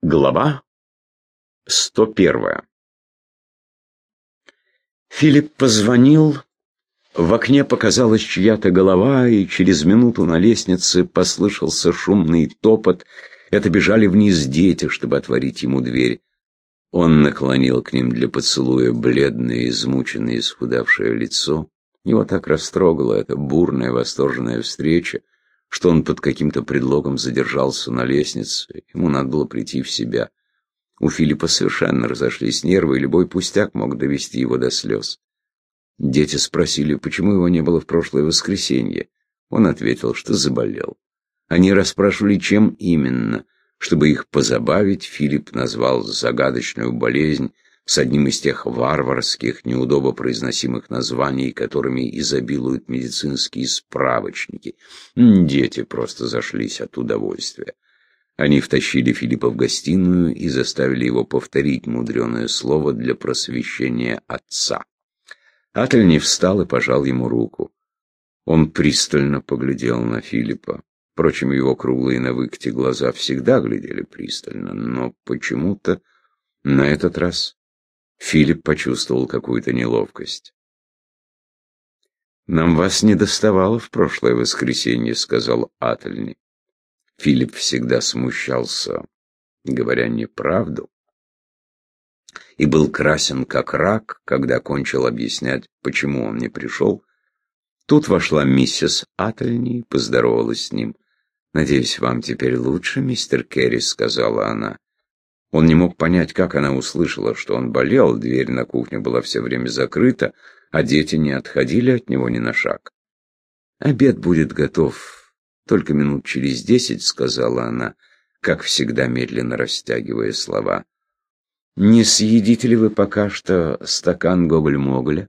Глава 101 Филипп позвонил, в окне показалась чья-то голова, и через минуту на лестнице послышался шумный топот. Это бежали вниз дети, чтобы отворить ему дверь. Он наклонил к ним для поцелуя бледное, измученное, исхудавшее лицо. Его так растрогала эта бурная, восторженная встреча, что он под каким-то предлогом задержался на лестнице. Ему надо было прийти в себя. У Филиппа совершенно разошлись нервы, и любой пустяк мог довести его до слез. Дети спросили, почему его не было в прошлое воскресенье. Он ответил, что заболел. Они расспрашивали, чем именно. Чтобы их позабавить, Филипп назвал загадочную болезнь с одним из тех варварских, неудобо произносимых названий, которыми изобилуют медицинские справочники. Дети просто зашлись от удовольствия. Они втащили Филиппа в гостиную и заставили его повторить мудреное слово для просвещения отца. Ательни встал и пожал ему руку. Он пристально поглядел на Филиппа. Впрочем, его круглые на выкате глаза всегда глядели пристально, но почему-то на этот раз Филипп почувствовал какую-то неловкость. «Нам вас не доставало в прошлое воскресенье», — сказал Ательни. Филипп всегда смущался, говоря неправду, и был красен как рак, когда кончил объяснять, почему он не пришел. Тут вошла миссис Ательни и поздоровалась с ним. «Надеюсь, вам теперь лучше, мистер Керри», — сказала она. Он не мог понять, как она услышала, что он болел, дверь на кухню была все время закрыта, а дети не отходили от него ни на шаг. «Обед будет готов только минут через десять», — сказала она, как всегда медленно растягивая слова. «Не съедите ли вы пока что стакан гоголь-моголя?»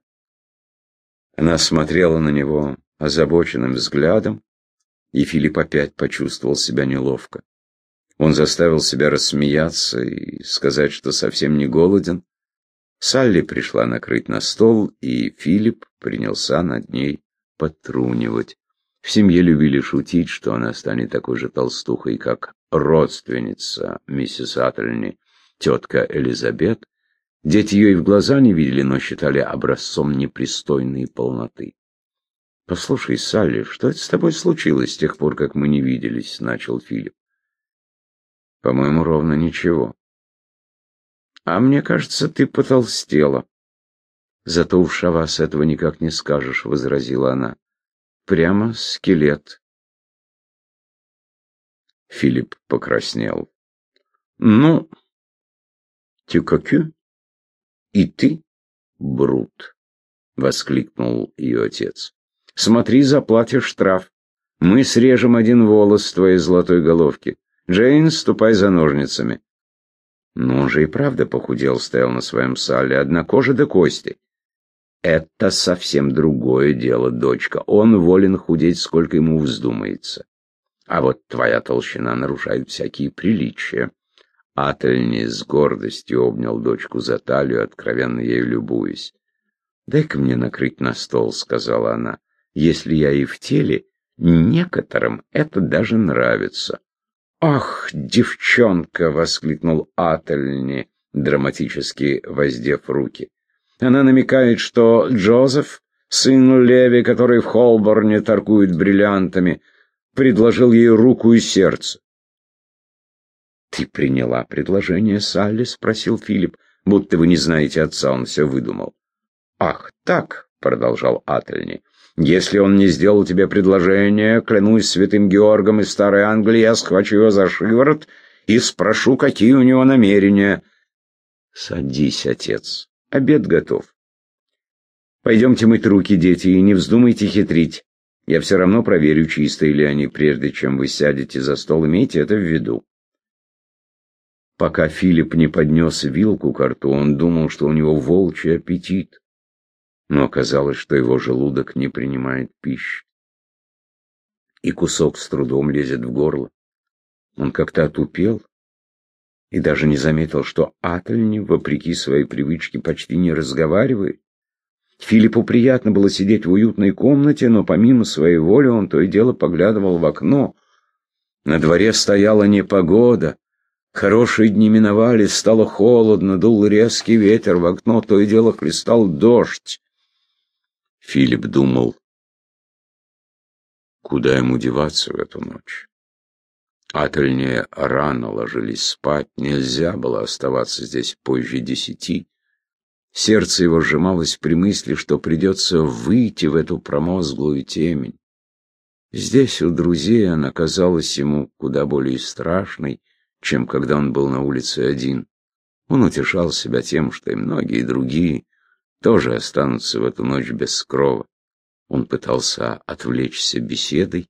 Она смотрела на него озабоченным взглядом, и Филипп опять почувствовал себя неловко. Он заставил себя рассмеяться и сказать, что совсем не голоден. Салли пришла накрыть на стол, и Филипп принялся над ней подтрунивать. В семье любили шутить, что она станет такой же толстухой, как родственница миссис Аттельни, тетка Элизабет. Дети ее и в глаза не видели, но считали образцом непристойной полноты. «Послушай, Салли, что это с тобой случилось с тех пор, как мы не виделись?» — начал Филипп. По-моему, ровно ничего. А мне кажется, ты потолстела. Зато у Шавас этого никак не скажешь, возразила она. Прямо скелет. Филипп покраснел. Ну, тюкакю, и ты, Брут, воскликнул ее отец. Смотри, заплатишь штраф. Мы срежем один волос с твоей золотой головки. Джейн, ступай за ножницами. Но он же и правда похудел, стоял на своем сале, одна кожа до кости. Это совсем другое дело, дочка. Он волен худеть, сколько ему вздумается. А вот твоя толщина нарушает всякие приличия. Ательни с гордостью обнял дочку за талию, откровенно ею любуясь. «Дай-ка мне накрыть на стол», — сказала она. «Если я и в теле, некоторым это даже нравится». «Ах, девчонка!» — воскликнул Ательни, драматически воздев руки. Она намекает, что Джозеф, сын Леви, который в Холборне торгует бриллиантами, предложил ей руку и сердце. «Ты приняла предложение Салли?» — спросил Филипп. «Будто вы не знаете отца, он все выдумал». «Ах, так!» — продолжал Ательни. Если он не сделал тебе предложение, клянусь святым Георгом из Старой Англии, я схвачу его за шиворот и спрошу, какие у него намерения. Садись, отец. Обед готов. Пойдемте мыть руки, дети, и не вздумайте хитрить. Я все равно проверю, чистые ли они, прежде чем вы сядете за стол. Имейте это в виду. Пока Филипп не поднес вилку к рту, он думал, что у него волчий аппетит но оказалось, что его желудок не принимает пищи. И кусок с трудом лезет в горло. Он как-то отупел и даже не заметил, что Ательни, вопреки своей привычке, почти не разговаривает. Филиппу приятно было сидеть в уютной комнате, но помимо своей воли он то и дело поглядывал в окно. На дворе стояла непогода, Хорошие дни миновали, стало холодно, дул резкий ветер, в окно то и дело хлестал дождь. Филипп думал, куда ему деваться в эту ночь. Ательнее рано ложились спать, нельзя было оставаться здесь позже десяти. Сердце его сжималось при мысли, что придется выйти в эту промозглую темень. Здесь у друзей она казалась ему куда более страшной, чем когда он был на улице один. Он утешал себя тем, что и многие другие тоже останутся в эту ночь без крова. Он пытался отвлечься беседой,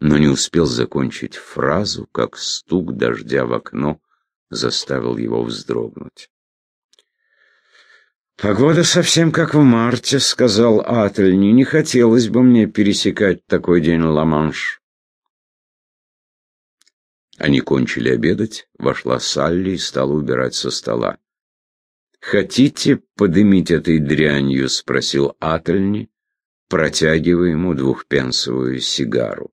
но не успел закончить фразу, как стук дождя в окно заставил его вздрогнуть. «Погода совсем как в марте», — сказал Ательни. «Не хотелось бы мне пересекать такой день Ла-Манш». Они кончили обедать, вошла Салли и стала убирать со стола. «Хотите подымить этой дрянью?» — спросил Ательни, протягивая ему двухпенсовую сигару.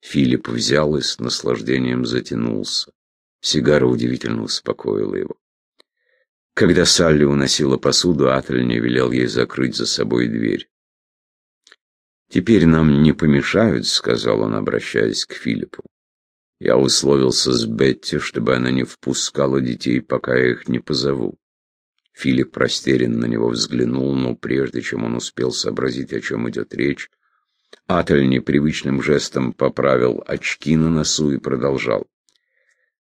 Филипп взял и с наслаждением затянулся. Сигара удивительно успокоила его. Когда Салли уносила посуду, Ательни велел ей закрыть за собой дверь. «Теперь нам не помешают», — сказал он, обращаясь к Филиппу. «Я условился с Бетти, чтобы она не впускала детей, пока я их не позову». Филипп растерянно на него взглянул, но прежде чем он успел сообразить, о чем идет речь, Атель непривычным жестом поправил очки на носу и продолжал.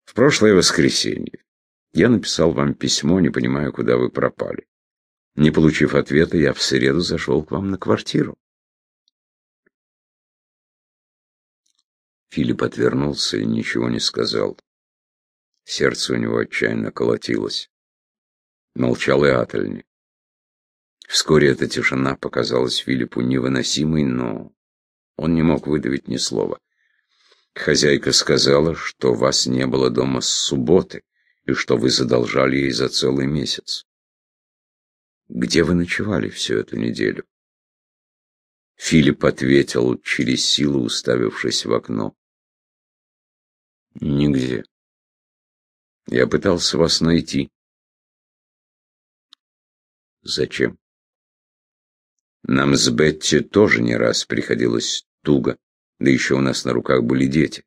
В прошлое воскресенье я написал вам письмо, не понимая, куда вы пропали. Не получив ответа, я в среду зашел к вам на квартиру. Филипп отвернулся и ничего не сказал. Сердце у него отчаянно колотилось. Молчал и Ательни. Вскоре эта тишина показалась Филиппу невыносимой, но он не мог выдавить ни слова. Хозяйка сказала, что вас не было дома с субботы, и что вы задолжали ей за целый месяц. Где вы ночевали всю эту неделю? Филипп ответил через силу, уставившись в окно. Нигде. Я пытался вас найти. Зачем? Нам с Бетти тоже не раз приходилось туго, да еще у нас на руках были дети.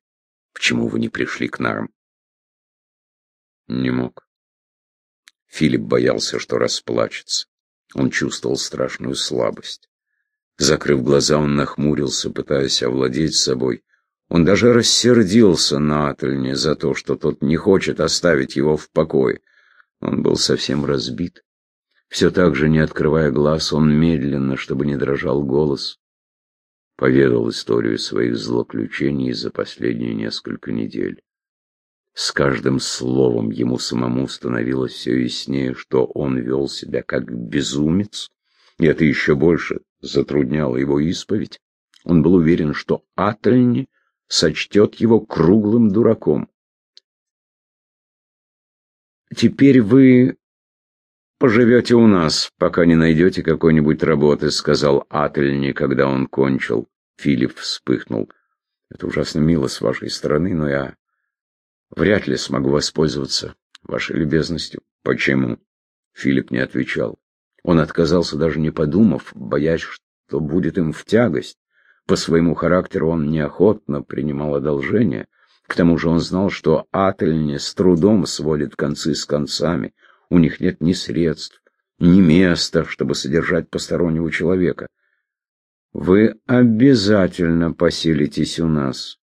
Почему вы не пришли к нам? Не мог. Филипп боялся, что расплачется. Он чувствовал страшную слабость. Закрыв глаза, он нахмурился, пытаясь овладеть собой. Он даже рассердился на Ательне за то, что тот не хочет оставить его в покое. Он был совсем разбит. Все так же, не открывая глаз, он медленно, чтобы не дрожал голос, поведал историю своих злоключений за последние несколько недель. С каждым словом ему самому становилось все яснее, что он вел себя как безумец, и это еще больше затрудняло его исповедь. Он был уверен, что Ательни сочтет его круглым дураком. «Теперь вы «Поживете у нас, пока не найдете какой-нибудь работы», — сказал Ательни, когда он кончил. Филипп вспыхнул. «Это ужасно мило с вашей стороны, но я вряд ли смогу воспользоваться вашей любезностью». «Почему?» Филипп не отвечал. Он отказался, даже не подумав, боясь, что будет им в тягость. По своему характеру он неохотно принимал одолжение. К тому же он знал, что Ательни с трудом сводит концы с концами. У них нет ни средств, ни места, чтобы содержать постороннего человека. «Вы обязательно поселитесь у нас»,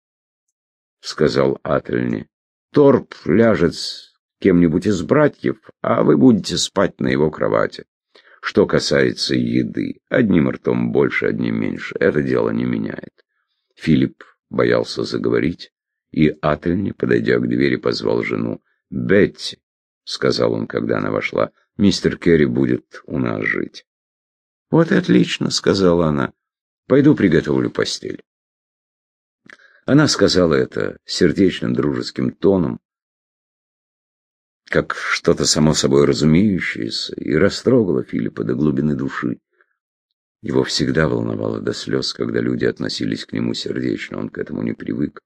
— сказал Ательни. «Торп ляжет с кем-нибудь из братьев, а вы будете спать на его кровати. Что касается еды, одним ртом больше, одним меньше, это дело не меняет». Филипп боялся заговорить, и Ательни, подойдя к двери, позвал жену. «Бетти, — сказал он, когда она вошла. «Мистер Керри будет у нас жить». «Вот и отлично», — сказала она. «Пойду приготовлю постель». Она сказала это сердечным дружеским тоном, как что-то само собой разумеющееся, и растрогала Филиппа до глубины души. Его всегда волновало до слез, когда люди относились к нему сердечно, он к этому не привык.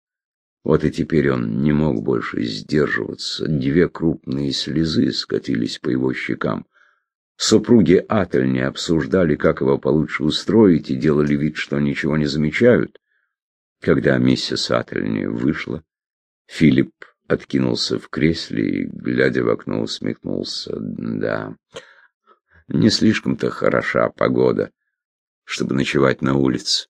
Вот и теперь он не мог больше сдерживаться. Две крупные слезы скатились по его щекам. Супруги Ательни обсуждали, как его получше устроить, и делали вид, что ничего не замечают. Когда миссис Ательни вышла, Филипп откинулся в кресле и, глядя в окно, усмехнулся. Да, не слишком-то хороша погода, чтобы ночевать на улице.